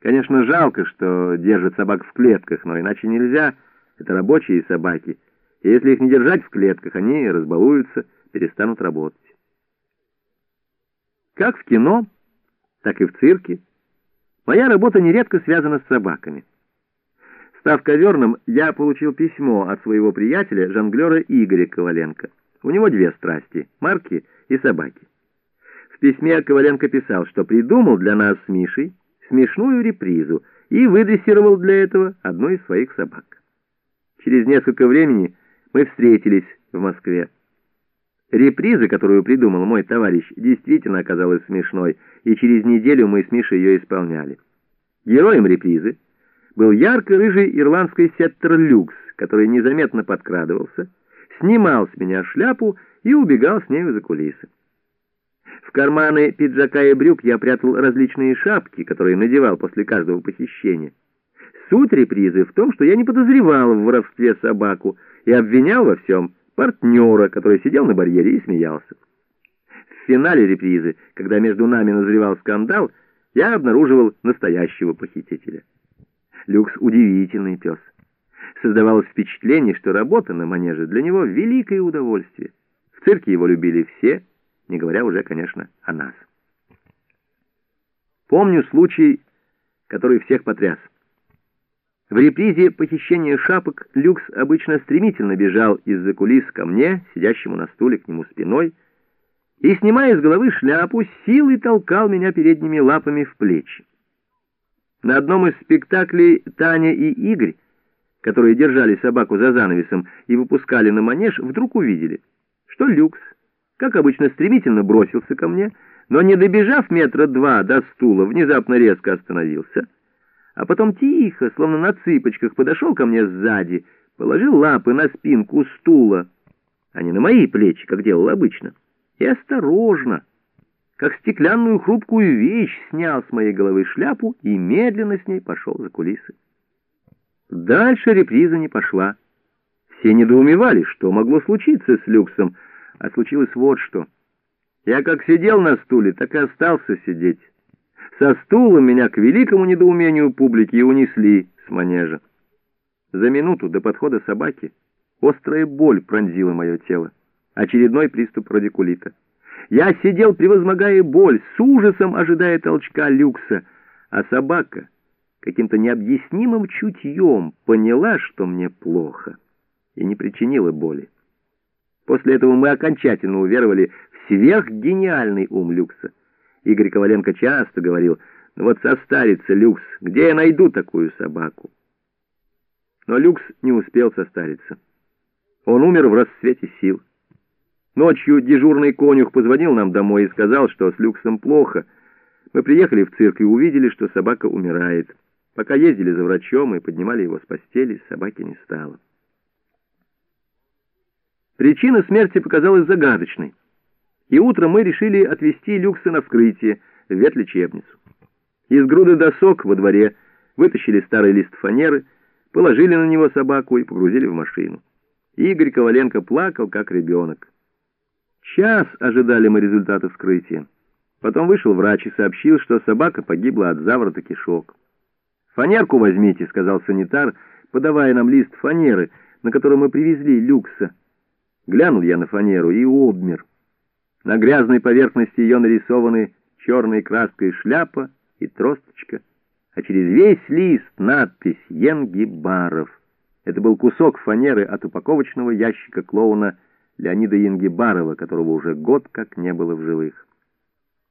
Конечно, жалко, что держат собак в клетках, но иначе нельзя. Это рабочие собаки. И если их не держать в клетках, они разбалуются, перестанут работать. Как в кино, так и в цирке, моя работа нередко связана с собаками. Став коверным, я получил письмо от своего приятеля, жонглера Игоря Коваленко. У него две страсти — марки и собаки. В письме Коваленко писал, что придумал для нас с Мишей смешную репризу и выдрессировал для этого одну из своих собак. Через несколько времени мы встретились в Москве. Реприза, которую придумал мой товарищ, действительно оказалась смешной, и через неделю мы с Мишей ее исполняли. Героем репризы был ярко-рыжий ирландский сеттер люкс, который незаметно подкрадывался, снимал с меня шляпу и убегал с нею за кулисы. В карманы пиджака и брюк я прятал различные шапки, которые надевал после каждого похищения. Суть репризы в том, что я не подозревал в воровстве собаку и обвинял во всем партнера, который сидел на барьере и смеялся. В финале репризы, когда между нами назревал скандал, я обнаруживал настоящего похитителя. Люкс удивительный пес. Создавалось впечатление, что работа на манеже для него великое удовольствие. В цирке его любили все, не говоря уже, конечно, о нас. Помню случай, который всех потряс. В репризе похищения шапок Люкс обычно стремительно бежал из-за кулис ко мне, сидящему на стуле к нему спиной, и, снимая с головы шляпу, силой толкал меня передними лапами в плечи. На одном из спектаклей Таня и Игорь, которые держали собаку за занавесом и выпускали на манеж, вдруг увидели, что Люкс как обычно, стремительно бросился ко мне, но, не добежав метра два до стула, внезапно резко остановился, а потом тихо, словно на цыпочках, подошел ко мне сзади, положил лапы на спинку стула, а не на мои плечи, как делал обычно, и осторожно, как стеклянную хрупкую вещь, снял с моей головы шляпу и медленно с ней пошел за кулисы. Дальше реприза не пошла. Все недоумевали, что могло случиться с Люксом, а случилось вот что. Я как сидел на стуле, так и остался сидеть. Со стула меня к великому недоумению публики унесли с манежа. За минуту до подхода собаки острая боль пронзила мое тело. Очередной приступ радикулита. Я сидел, превозмогая боль, с ужасом ожидая толчка люкса, а собака каким-то необъяснимым чутьем поняла, что мне плохо, и не причинила боли. После этого мы окончательно уверовали в сверхгениальный ум Люкса. Игорь Коваленко часто говорил, ну вот состарится Люкс, где я найду такую собаку? Но Люкс не успел состариться. Он умер в расцвете сил. Ночью дежурный конюх позвонил нам домой и сказал, что с Люксом плохо. Мы приехали в цирк и увидели, что собака умирает. Пока ездили за врачом и поднимали его с постели, собаки не стало. Причина смерти показалась загадочной, и утром мы решили отвезти Люкса на вскрытие в ветлечебницу. Из груды досок во дворе вытащили старый лист фанеры, положили на него собаку и погрузили в машину. Игорь Коваленко плакал, как ребенок. Час ожидали мы результата вскрытия. Потом вышел врач и сообщил, что собака погибла от заворота кишок. «Фанерку возьмите», — сказал санитар, подавая нам лист фанеры, на котором мы привезли Люкса. Глянул я на фанеру и обмер. На грязной поверхности ее нарисованы черной краской шляпа и тросточка, а через весь лист надпись «Енгибаров». Это был кусок фанеры от упаковочного ящика клоуна Леонида Янгибарова, которого уже год как не было в живых.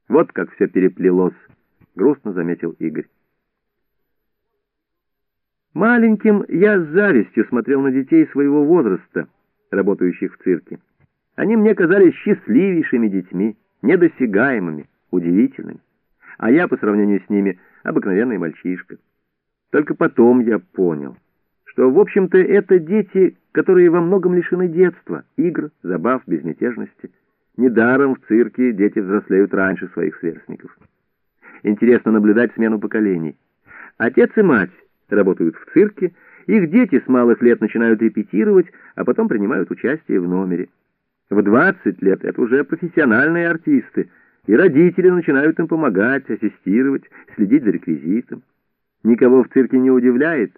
Вот как все переплелось, грустно заметил Игорь. Маленьким я с завистью смотрел на детей своего возраста — работающих в цирке. Они мне казались счастливейшими детьми, недосягаемыми, удивительными. А я, по сравнению с ними, обыкновенный мальчишка. Только потом я понял, что, в общем-то, это дети, которые во многом лишены детства, игр, забав, безмятежности. Недаром в цирке дети взрослеют раньше своих сверстников. Интересно наблюдать смену поколений. Отец и мать работают в цирке, их дети с малых лет начинают репетировать, а потом принимают участие в номере. В 20 лет это уже профессиональные артисты, и родители начинают им помогать, ассистировать, следить за реквизитом. никого в цирке не удивляет.